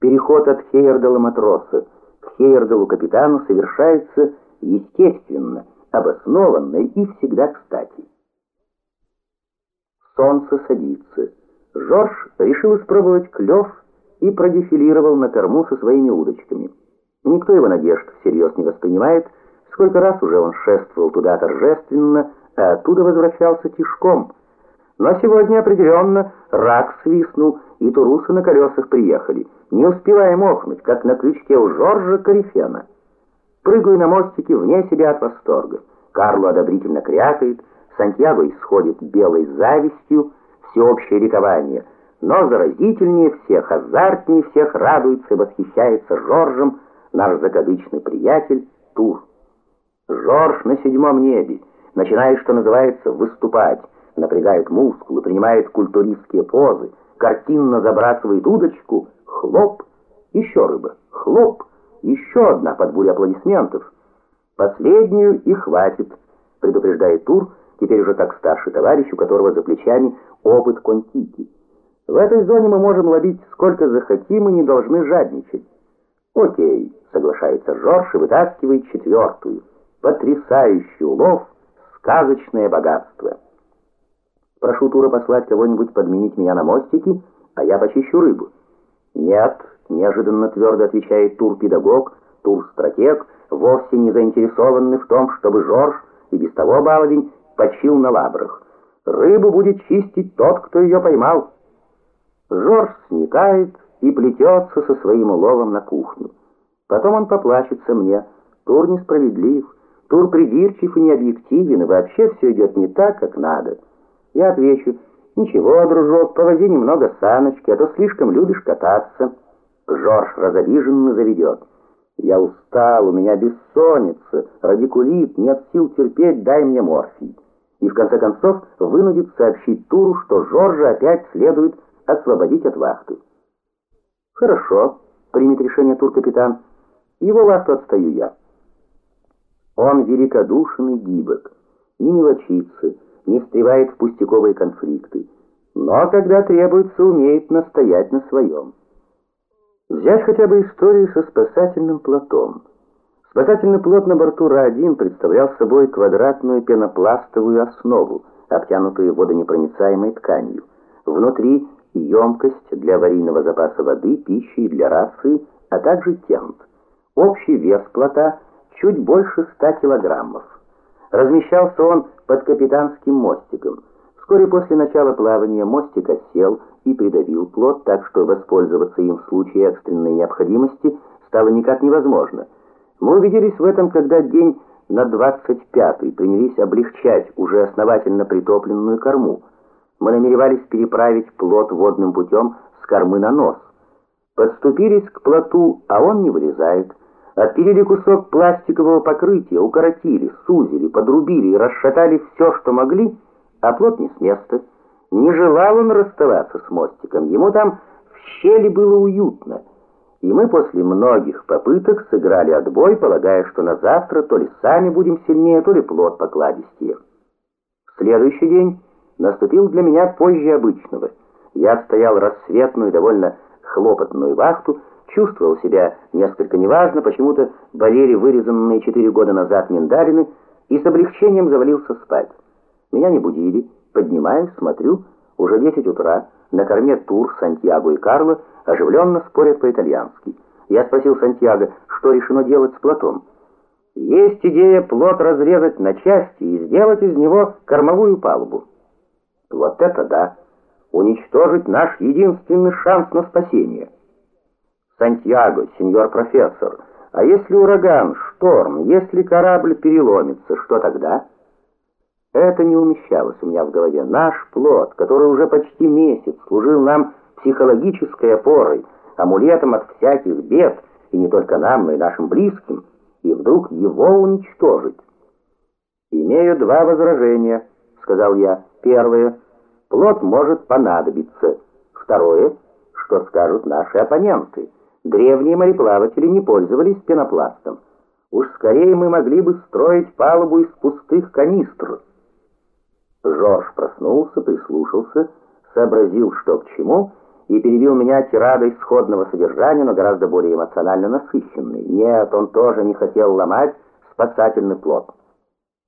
Переход от Хейердала матроса к Хейердалу капитану совершается естественно, обоснованно и всегда кстати. Солнце садится. Жорж решил испробовать клев и продефилировал на корму со своими удочками. Никто его надежд всерьез не воспринимает, сколько раз уже он шествовал туда торжественно, а оттуда возвращался тишком. Но сегодня определенно рак свистнул, и турусы на колесах приехали, не успевая мохнуть, как на крючке у Жоржа Корифена. Прыгаю на мостике вне себя от восторга. Карло одобрительно крякает, Сантьяго исходит белой завистью, всеобщее ликование, но заразительнее всех, азартнее всех радуется и восхищается Жоржем, наш закадычный приятель Тур. Жорж на седьмом небе, начинает, что называется, выступать, напрягает мускулы, принимает культуристские позы, картинно забрасывает удочку, хлоп, еще рыба, хлоп, еще одна под бурю аплодисментов. Последнюю и хватит, предупреждает Тур, теперь уже как старший товарищ, у которого за плечами опыт контики. В этой зоне мы можем ловить сколько захотим и не должны жадничать. Окей, соглашается Жорж и вытаскивает четвертую. Потрясающий улов, сказочное богатство. Прошу Тура послать кого-нибудь подменить меня на мостике, а я почищу рыбу. Нет, неожиданно твердо отвечает Тур-педагог, Тур-стратег, вовсе не заинтересованный в том, чтобы Жорж и без того баловень почил на лабрах. Рыбу будет чистить тот, кто ее поймал. Жорж сникает и плетется со своим уловом на кухню. Потом он поплачется мне. Тур несправедлив, Тур придирчив и необъективен, и вообще все идет не так, как надо. Я отвечу, ничего, дружок, повози немного саночки, а то слишком любишь кататься. Жорж разобиженно заведет. Я устал, у меня бессонница, радикулит, нет сил терпеть, дай мне морфий. И в конце концов вынудит сообщить Туру, что Жоржа опять следует освободить от вахты. Хорошо, примет решение тур-капитан. Его вахту отстаю я. Он великодушен и гибок, не мелочится, встревает в пустяковые конфликты, но когда требуется, умеет настоять на своем. Взять хотя бы историю со спасательным плотом. Спасательный плот на борту Ра-1 представлял собой квадратную пенопластовую основу, обтянутую водонепроницаемой тканью. Внутри емкость для аварийного запаса воды, пищи для рации, а также тент. Общий вес плота чуть больше 100 килограммов. Размещался он под капитанским мостиком. Вскоре после начала плавания мостик осел и придавил плот, так что воспользоваться им в случае экстренной необходимости стало никак невозможно. Мы убедились в этом, когда день на 25-й принялись облегчать уже основательно притопленную корму. Мы намеревались переправить плот водным путем с кормы на нос. Подступились к плоту, а он не вылезает. Отпилили кусок пластикового покрытия, укоротили, сузили, подрубили и расшатали все, что могли, а плот не с места. Не желал он расставаться с мостиком, ему там в щели было уютно. И мы после многих попыток сыграли отбой, полагая, что на завтра то ли сами будем сильнее, то ли плот покладистее. Следующий день наступил для меня позже обычного. Я стоял рассветную, довольно хлопотную вахту, чувствовал себя несколько неважно, почему-то болели вырезанные четыре года назад миндалины и с облегчением завалился спать. Меня не будили, поднимаюсь, смотрю, уже 10 утра, на корме Тур, Сантьяго и Карло оживленно спорят по-итальянски. Я спросил Сантьяго, что решено делать с плотом. Есть идея плот разрезать на части и сделать из него кормовую палубу. Вот это да! Уничтожить наш единственный шанс на спасение. Сантьяго, сеньор профессор, а если ураган, шторм, если корабль переломится, что тогда? Это не умещалось у меня в голове. Наш плод, который уже почти месяц служил нам психологической опорой, амулетом от всяких бед, и не только нам, но и нашим близким, и вдруг его уничтожить. «Имею два возражения», — сказал я. «Первое. Плод может понадобиться. Второе. Что скажут наши оппоненты?» Древние мореплаватели не пользовались пенопластом. Уж скорее мы могли бы строить палубу из пустых канистр. Жорж проснулся, прислушался, сообразил, что к чему, и перебил меня тирадой сходного содержания, но гораздо более эмоционально насыщенной. Нет, он тоже не хотел ломать спасательный плод.